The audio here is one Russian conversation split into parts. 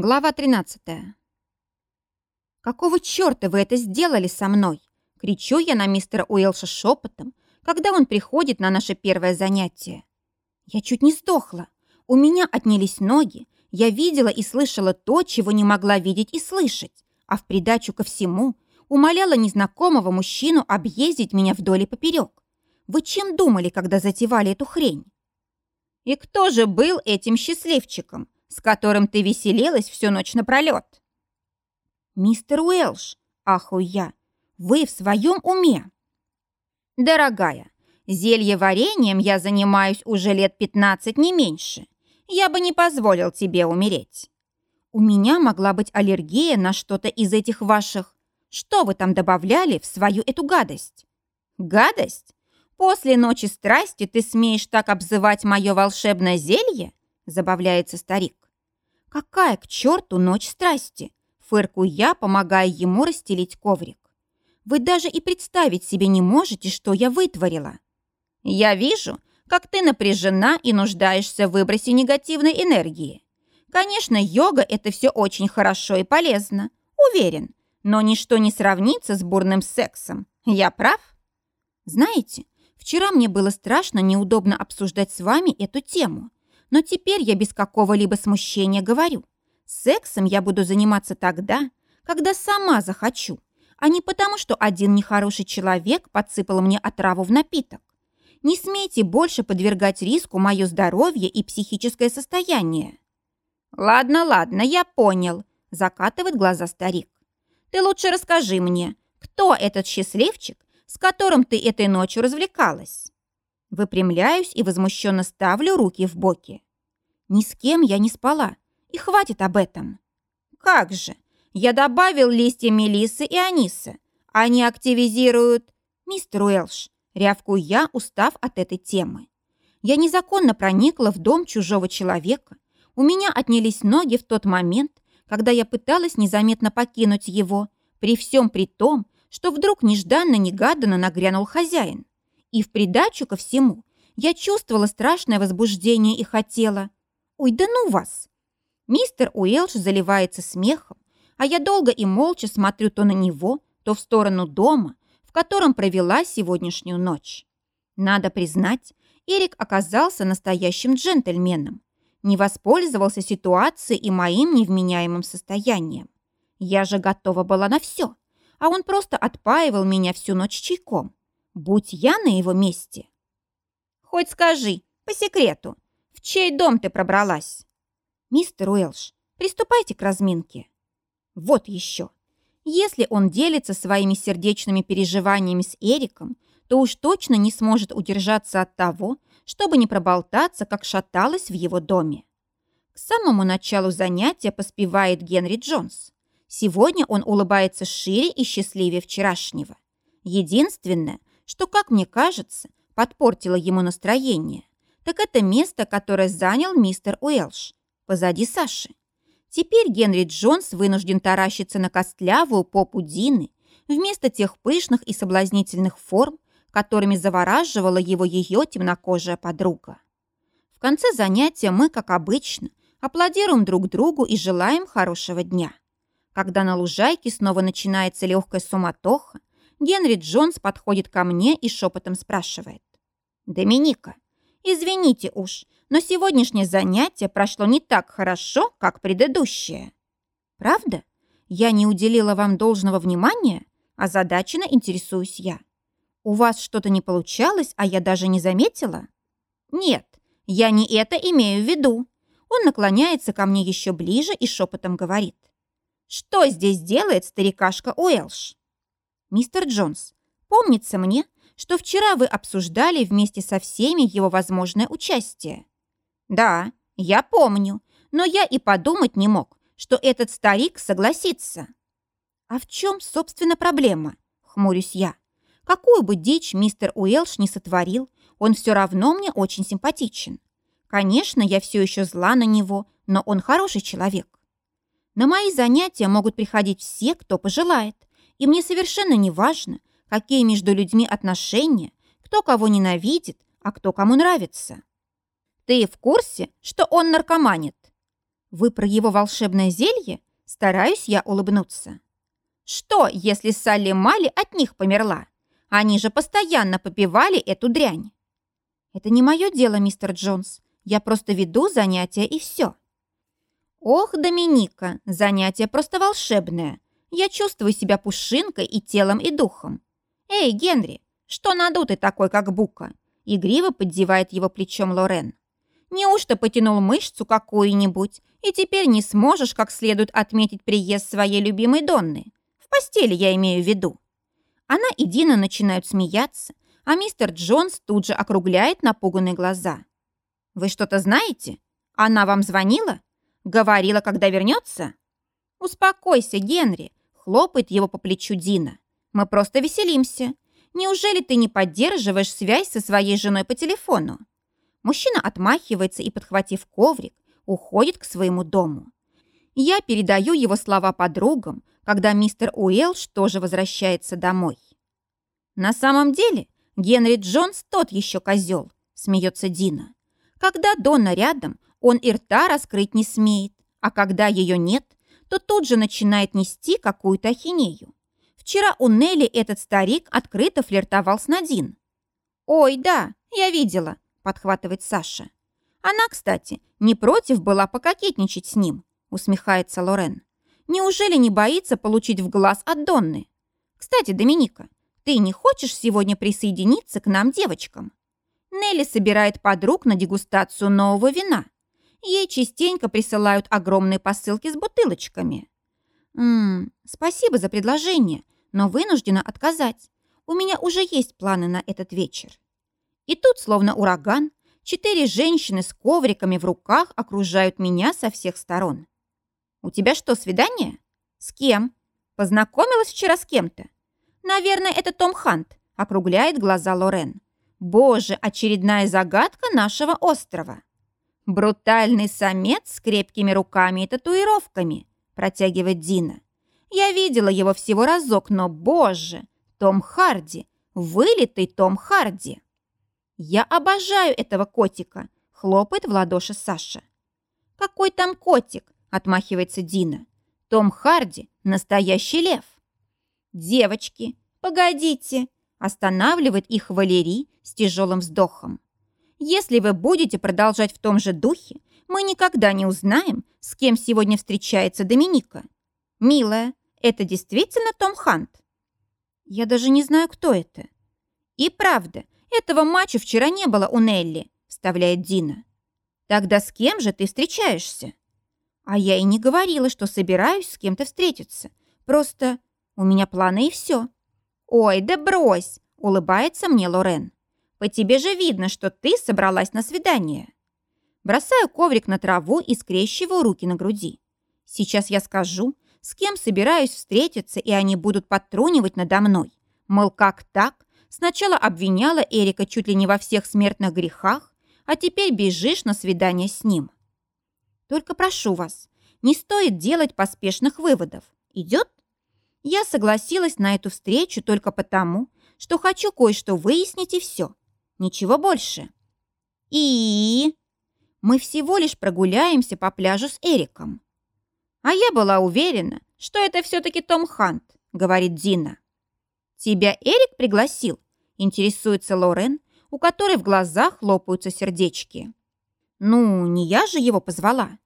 Глава 13. «Какого черта вы это сделали со мной?» Кричу я на мистера Уэлша шепотом, когда он приходит на наше первое занятие. Я чуть не сдохла. У меня отнялись ноги. Я видела и слышала то, чего не могла видеть и слышать. А в придачу ко всему умоляла незнакомого мужчину объездить меня вдоль и поперек. Вы чем думали, когда затевали эту хрень? И кто же был этим счастливчиком? С которым ты веселилась всю ночь напролет. «Мистер Уэлш, аху я, вы в своем уме?» «Дорогая, зелье вареньем я занимаюсь уже лет пятнадцать, не меньше. Я бы не позволил тебе умереть. У меня могла быть аллергия на что-то из этих ваших... Что вы там добавляли в свою эту гадость?» «Гадость? После ночи страсти ты смеешь так обзывать мое волшебное зелье?» Забавляется старик. «Какая к черту ночь страсти?» Фыркую я, помогая ему расстелить коврик. «Вы даже и представить себе не можете, что я вытворила». «Я вижу, как ты напряжена и нуждаешься в выбросе негативной энергии. Конечно, йога – это все очень хорошо и полезно, уверен, но ничто не сравнится с бурным сексом. Я прав?» «Знаете, вчера мне было страшно неудобно обсуждать с вами эту тему, но теперь я без какого-либо смущения говорю. Сексом я буду заниматься тогда, когда сама захочу, а не потому, что один нехороший человек подсыпал мне отраву в напиток. Не смейте больше подвергать риску мое здоровье и психическое состояние. «Ладно, ладно, я понял», – закатывает глаза старик. «Ты лучше расскажи мне, кто этот счастливчик, с которым ты этой ночью развлекалась?» Выпрямляюсь и возмущенно ставлю руки в боки. Ни с кем я не спала, и хватит об этом. Как же? Я добавил листья мелиссы и аниса. Они активизируют... Мистер Уэлш, рявкую я, устав от этой темы. Я незаконно проникла в дом чужого человека. У меня отнялись ноги в тот момент, когда я пыталась незаметно покинуть его, при всем при том, что вдруг нежданно-негаданно нагрянул хозяин. И в придачу ко всему я чувствовала страшное возбуждение и хотела... Ой, да ну вас! Мистер Уэлш заливается смехом, а я долго и молча смотрю то на него, то в сторону дома, в котором провела сегодняшнюю ночь. Надо признать, Эрик оказался настоящим джентльменом. Не воспользовался ситуацией и моим невменяемым состоянием. Я же готова была на все, а он просто отпаивал меня всю ночь чайком. Будь я на его месте. Хоть скажи, по секрету, в чей дом ты пробралась? Мистер Уэлш, приступайте к разминке. Вот еще. Если он делится своими сердечными переживаниями с Эриком, то уж точно не сможет удержаться от того, чтобы не проболтаться, как шаталась в его доме. К самому началу занятия поспевает Генри Джонс. Сегодня он улыбается шире и счастливее вчерашнего. Единственное, что, как мне кажется, подпортило ему настроение, так это место, которое занял мистер Уэлш, позади Саши. Теперь Генри Джонс вынужден таращиться на костлявую попу Дины вместо тех пышных и соблазнительных форм, которыми завораживала его ее темнокожая подруга. В конце занятия мы, как обычно, аплодируем друг другу и желаем хорошего дня. Когда на лужайке снова начинается легкая суматоха, Генри Джонс подходит ко мне и шепотом спрашивает. «Доминика, извините уж, но сегодняшнее занятие прошло не так хорошо, как предыдущее». «Правда? Я не уделила вам должного внимания?» Озадаченно интересуюсь я. «У вас что-то не получалось, а я даже не заметила?» «Нет, я не это имею в виду». Он наклоняется ко мне еще ближе и шепотом говорит. «Что здесь делает старикашка Уэлш?» «Мистер Джонс, помнится мне, что вчера вы обсуждали вместе со всеми его возможное участие». «Да, я помню, но я и подумать не мог, что этот старик согласится». «А в чем, собственно, проблема?» — хмурюсь я. «Какую бы дичь мистер Уэлш не сотворил, он все равно мне очень симпатичен. Конечно, я все еще зла на него, но он хороший человек. На мои занятия могут приходить все, кто пожелает и мне совершенно не важно, какие между людьми отношения, кто кого ненавидит, а кто кому нравится. Ты в курсе, что он наркоманит? Вы про его волшебное зелье? Стараюсь я улыбнуться. Что, если Салли Мали от них померла? Они же постоянно попивали эту дрянь. Это не мое дело, мистер Джонс. Я просто веду занятия и все. Ох, Доминика, занятие просто волшебное. Я чувствую себя пушинкой и телом, и духом. Эй, Генри, что надутый такой, как бука? Игриво поддевает его плечом Лорен. Неужто потянул мышцу какую-нибудь, и теперь не сможешь как следует отметить приезд своей любимой Донны? В постели я имею в виду. Она и Дина начинают смеяться, а мистер Джонс тут же округляет напуганные глаза. «Вы что-то знаете? Она вам звонила? Говорила, когда вернется?» «Успокойся, Генри», — хлопает его по плечу Дина. «Мы просто веселимся. Неужели ты не поддерживаешь связь со своей женой по телефону?» Мужчина отмахивается и, подхватив коврик, уходит к своему дому. Я передаю его слова подругам, когда мистер Уэлш тоже возвращается домой. На самом деле Генри Джонс тот еще козел, смеется Дина. Когда Дonna рядом, он и рта раскрыть не смеет, а когда ее нет, то тут же начинает нести какую-то ахинею. Вчера у Нелли этот старик открыто флиртовал с Надин. «Ой, да, я видела», — подхватывает Саша. «Она, кстати, не против была пококетничать с ним», — усмехается Лорен. Неужели не боится получить в глаз от Донны? Кстати, Доминика, ты не хочешь сегодня присоединиться к нам, девочкам? Нелли собирает подруг на дегустацию нового вина. Ей частенько присылают огромные посылки с бутылочками. Ммм, спасибо за предложение, но вынуждена отказать. У меня уже есть планы на этот вечер. И тут, словно ураган, четыре женщины с ковриками в руках окружают меня со всех сторон. «У тебя что, свидание?» «С кем?» «Познакомилась вчера с кем-то?» «Наверное, это Том Хант», — округляет глаза Лорен. «Боже, очередная загадка нашего острова!» «Брутальный самец с крепкими руками и татуировками», — протягивает Дина. «Я видела его всего разок, но, боже, Том Харди, вылитый Том Харди!» «Я обожаю этого котика», — хлопает в ладоши Саша. «Какой там котик? отмахивается Дина. Том Харди – настоящий лев. Девочки, погодите, останавливает их Валерий с тяжелым вздохом. Если вы будете продолжать в том же духе, мы никогда не узнаем, с кем сегодня встречается Доминика. Милая, это действительно Том Хант? Я даже не знаю, кто это. И правда, этого матча вчера не было у Нелли, вставляет Дина. Тогда с кем же ты встречаешься? А я и не говорила, что собираюсь с кем-то встретиться. Просто у меня планы и все. Ой, да брось, улыбается мне Лорен. По тебе же видно, что ты собралась на свидание. Бросаю коврик на траву и скрещиваю руки на груди. Сейчас я скажу, с кем собираюсь встретиться, и они будут подтрунивать надо мной. Мол, как так? Сначала обвиняла Эрика чуть ли не во всех смертных грехах, а теперь бежишь на свидание с ним. Только прошу вас, не стоит делать поспешных выводов. Идет? Я согласилась на эту встречу только потому, что хочу кое-что выяснить и все. Ничего больше. И мы всего лишь прогуляемся по пляжу с Эриком. А я была уверена, что это все-таки Том Хант, говорит Дина. Тебя Эрик пригласил? Интересуется Лорен, у которой в глазах хлопаются сердечки. «Ну, не я же его позвала».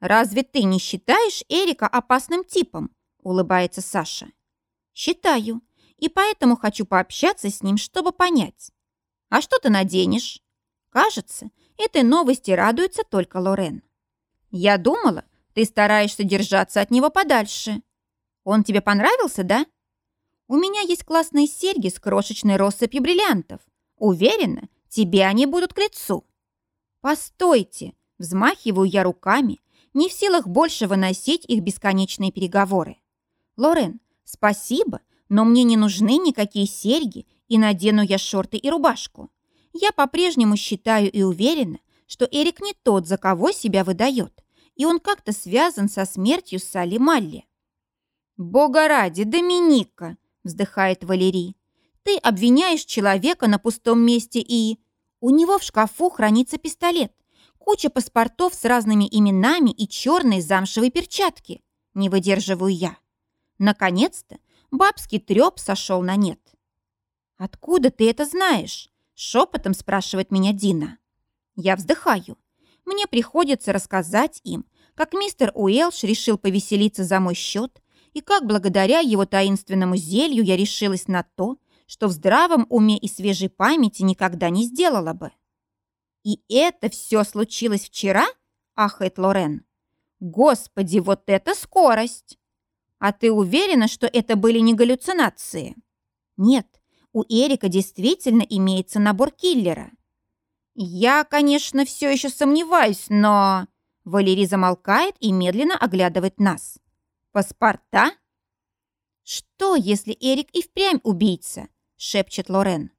«Разве ты не считаешь Эрика опасным типом?» – улыбается Саша. «Считаю, и поэтому хочу пообщаться с ним, чтобы понять. А что ты наденешь?» Кажется, этой новости радуется только Лорен. «Я думала, ты стараешься держаться от него подальше. Он тебе понравился, да?» «У меня есть классные серьги с крошечной россыпью бриллиантов. Уверена, тебе они будут к лицу». «Постойте!» – взмахиваю я руками, не в силах больше выносить их бесконечные переговоры. «Лорен, спасибо, но мне не нужны никакие серьги, и надену я шорты и рубашку. Я по-прежнему считаю и уверена, что Эрик не тот, за кого себя выдает, и он как-то связан со смертью Салли Малли». «Бога ради, Доминика!» – вздыхает Валерий. «Ты обвиняешь человека на пустом месте и...» У него в шкафу хранится пистолет. Куча паспортов с разными именами и черные замшевые перчатки. Не выдерживаю я. Наконец-то бабский треп сошел на нет. «Откуда ты это знаешь?» – шепотом спрашивает меня Дина. Я вздыхаю. Мне приходится рассказать им, как мистер Уэлш решил повеселиться за мой счет и как благодаря его таинственному зелью я решилась на то, что в здравом уме и свежей памяти никогда не сделала бы. «И это все случилось вчера?» – ахает Лорен. «Господи, вот это скорость!» «А ты уверена, что это были не галлюцинации?» «Нет, у Эрика действительно имеется набор киллера». «Я, конечно, все еще сомневаюсь, но...» Валерий замолкает и медленно оглядывает нас. «Паспорта?» «Что, если Эрик и впрямь убийца?» – шепчет Лорен.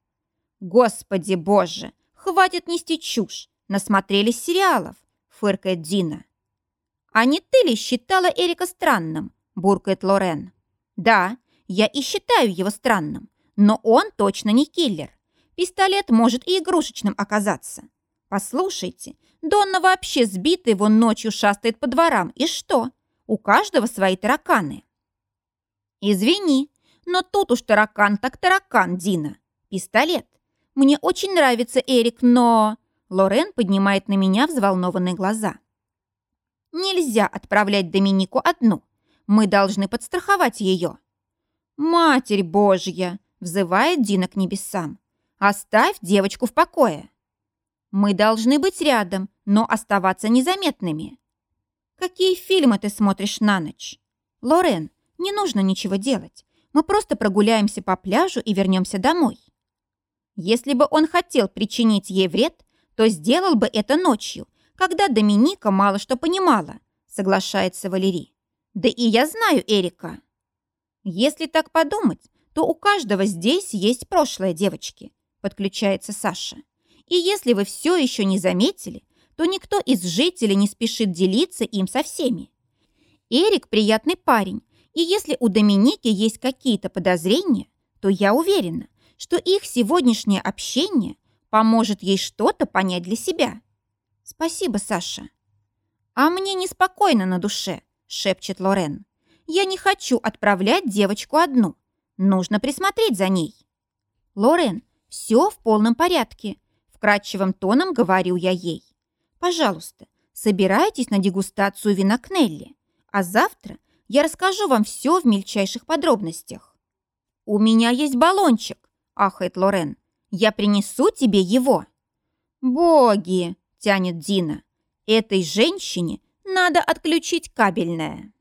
«Господи боже, хватит нести чушь, насмотрелись сериалов», – фыркает Дина. «А не ты ли считала Эрика странным?» – буркает Лорен. «Да, я и считаю его странным, но он точно не киллер. Пистолет может и игрушечным оказаться. Послушайте, Донна вообще сбитый вон ночью шастает по дворам. И что? У каждого свои тараканы. Извини, но тут уж таракан так таракан, Дина. Пистолет. Мне очень нравится Эрик, но... Лорен поднимает на меня взволнованные глаза. Нельзя отправлять Доминику одну. Мы должны подстраховать ее. «Матерь Божья!» – взывает Дина к небесам. «Оставь девочку в покое!» Мы должны быть рядом, но оставаться незаметными. Какие фильмы ты смотришь на ночь? Лорен, не нужно ничего делать. Мы просто прогуляемся по пляжу и вернемся домой. Если бы он хотел причинить ей вред, то сделал бы это ночью, когда Доминика мало что понимала, соглашается Валерий. Да и я знаю Эрика. Если так подумать, то у каждого здесь есть прошлое, девочки, подключается Саша. И если вы все еще не заметили, то никто из жителей не спешит делиться им со всеми. Эрик приятный парень, и если у Доминики есть какие-то подозрения, то я уверена, что их сегодняшнее общение поможет ей что-то понять для себя. Спасибо, Саша. А мне неспокойно на душе, шепчет Лорен. Я не хочу отправлять девочку одну. Нужно присмотреть за ней. Лорен, все в полном порядке вкрадчивым тоном говорю я ей. «Пожалуйста, собирайтесь на дегустацию вина Кнелли, а завтра я расскажу вам все в мельчайших подробностях». «У меня есть баллончик», – ахает Лорен. «Я принесу тебе его». «Боги!» – тянет Дина. «Этой женщине надо отключить кабельное».